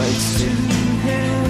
waits to him.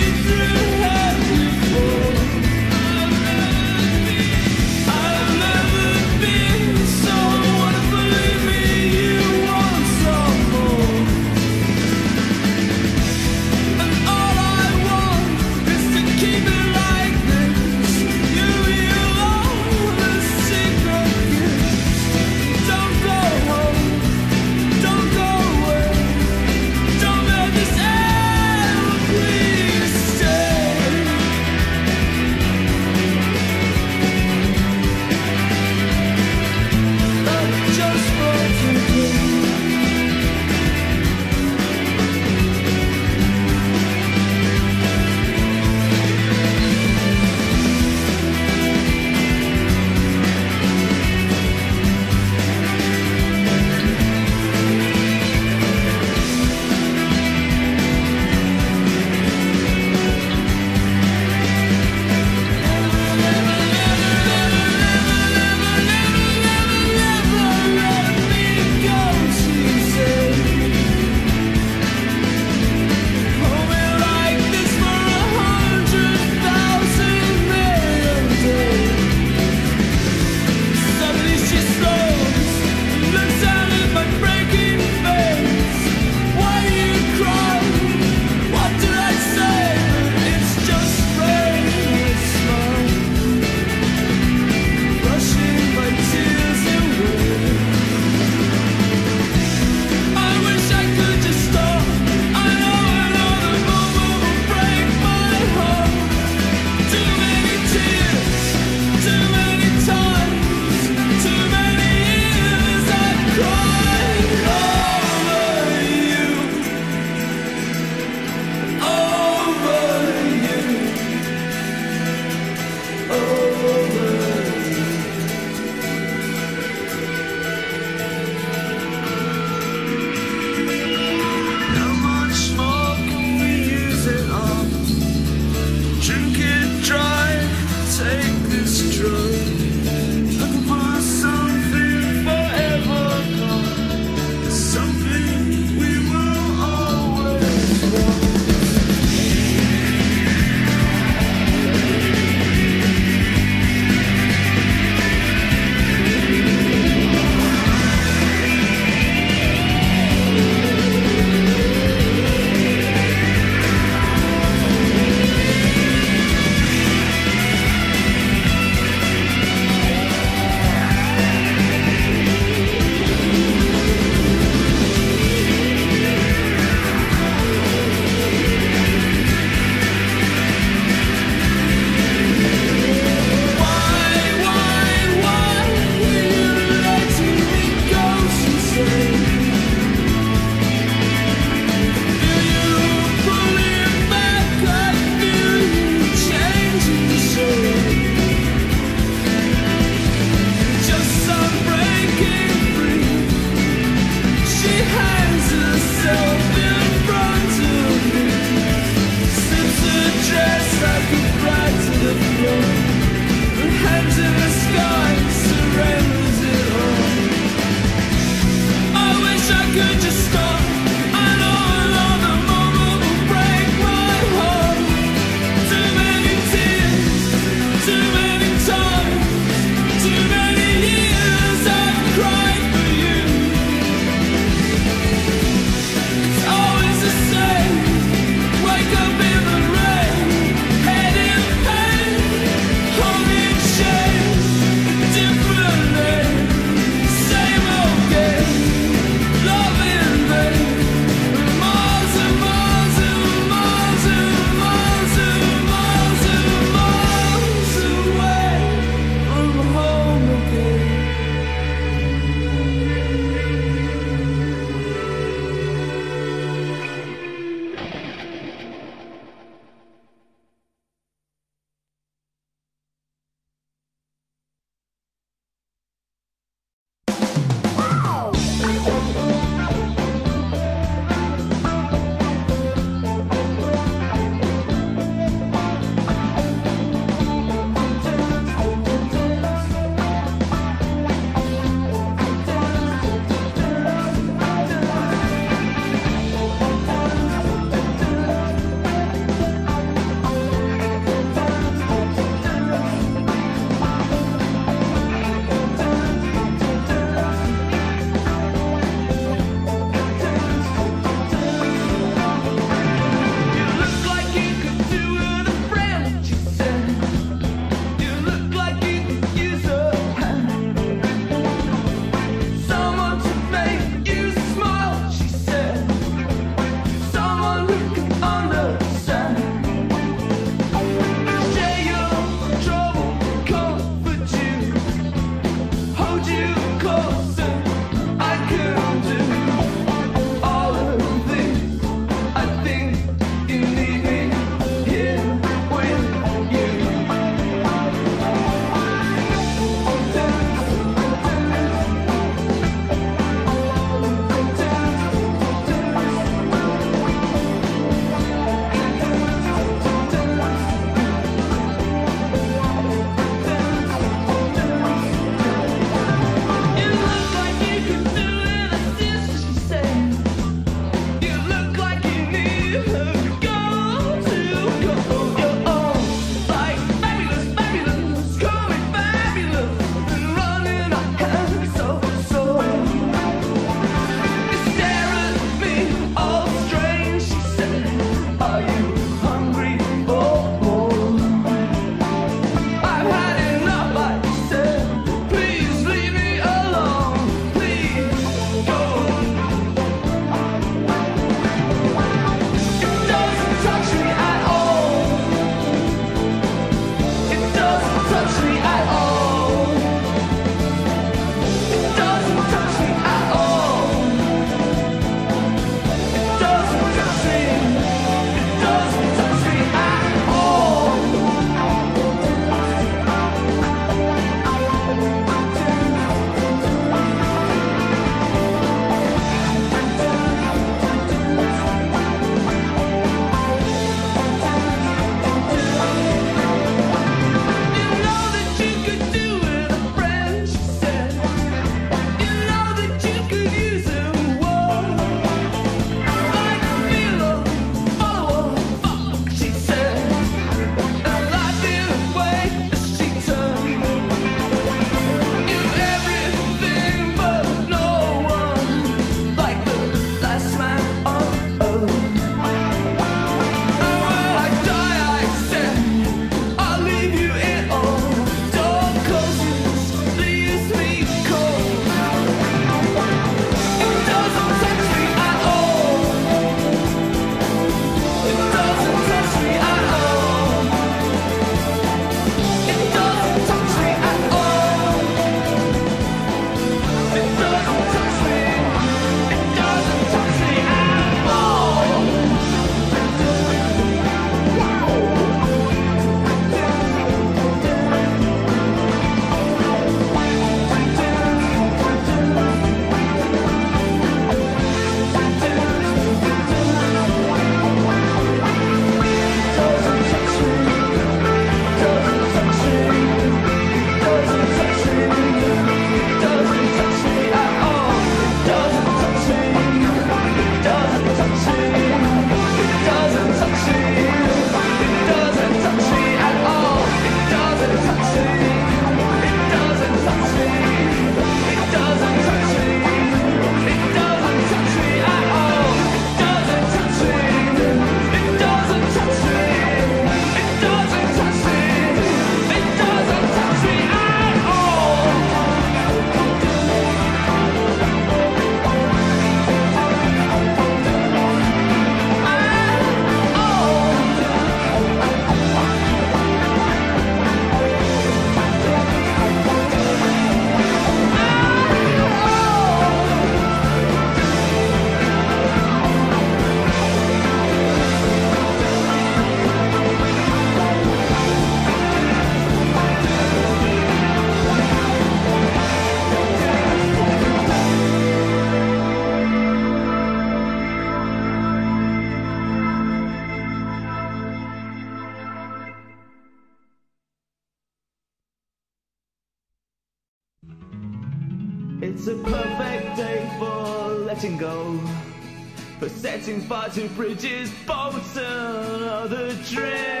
To bridges, boats, and other dreary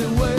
away.